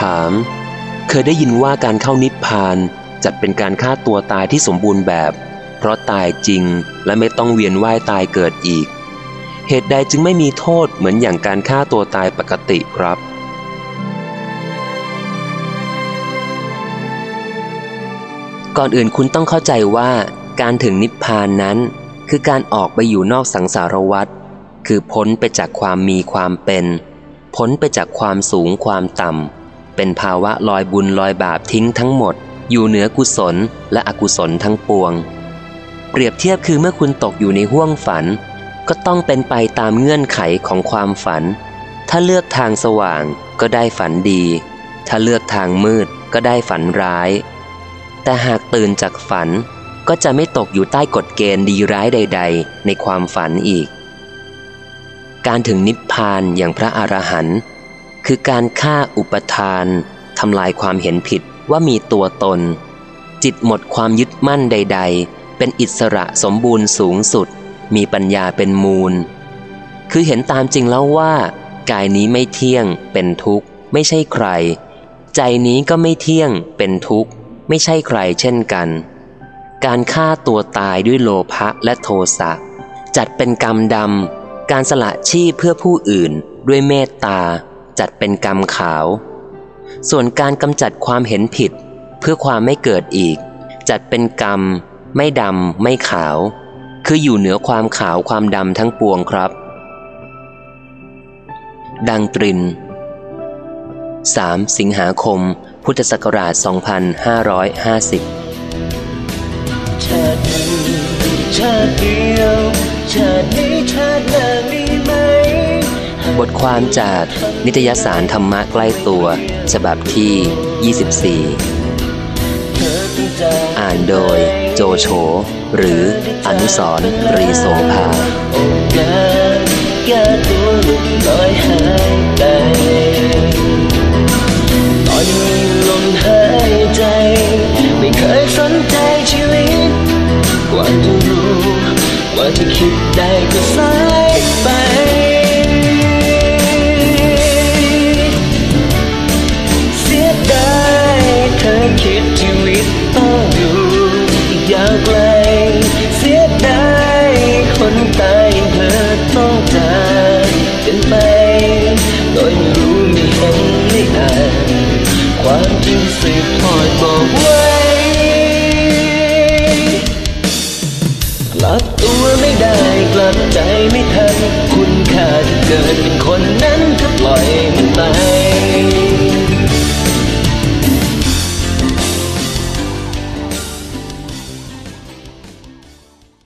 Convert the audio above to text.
ถาม เคยได้ยินว่าการเข้านิพพานจัดเป็นการฆ่าตัวตายที่สมบูรณ์แบบ เพราะตายจริงและไม่ต้องเวียนว่ายตายเกิดอีก เหตุใดจึงไม่มีโทษเหมือนอย่างการฆ่าตัวตายปกติครับก่อนอื่นคุณต้องเข้าใจว่าการถึงนิพพานนั้น คือการออกไปอยู่นอกสังสารวัฏคือพ้นไปจากความมีความเป็น พ้นไปจากความสูงความต่ำ เป็นภาวะลอยบุญลอยบาปทิ้งทั้งหมด อยู่เหนือกุศลและอกุศลทั้งปวง เปรียบเทียบคือเมื่อคุณตกอยู่ในห้วงฝัน ก็ต้องเป็นไปตามเงื่อนไขของความฝัน ถ้าเลือกทางสว่างก็ได้ฝันดี ถ้าเลือกทางมืดก็ได้ฝันร้าย แต่หากตื่นจากฝันก็จะไม่ตกอยู่ใต้กฎเกณฑ์ดีร้ายใด ๆ ในความฝันอีก การถึงนิพพานอย่างพระอรหันต์ คือการฆ่าอุปทานทำลายความเห็นผิดว่ามีตัวตน จิตหมดความยึดมั่นใด ๆ เป็นอิสระสมบูรณ์สูงสุด มีปัญญาเป็นมูล คือเห็นตามจริงแล้วว่า กายนี้ไม่เที่ยง เป็นทุกข์ ไม่ใช่ใคร ใจนี้ก็ไม่เที่ยง เป็นทุกข์ ไม่ใช่ใครเช่นกัน การฆ่าตัวตายด้วยโลภะและโทสะจัดเป็นกรรมดำการสละชีพเพื่อผู้อื่นด้วยเมตตา จัดเป็นกรรมขาว ส่วนการกำจัดความเห็นผิด เพื่อความไม่เกิดอีก จัดเป็นกรรม ไม่ดำไม่ขาว คืออยู่เหนือความขาวความดำทั้งปวงครับ ดังตริน 3 สิงหาคม พุทธศักราช 2550าติหนึ่งชาติเดียวชาตินี้ชาติหน้ามีไหม บทความจากนิตยสารธรรมะใกล้ตัว ฉบับที่ 24 อ่านโดยโจโฉหรืออนุสรรีโสภาตอยหายไปตอนมีลมหายใจ ไม่เคยสนใจชีวิต กว่าจะรู้ว่าจะคิด ความจริงสืบทอดบอกว่า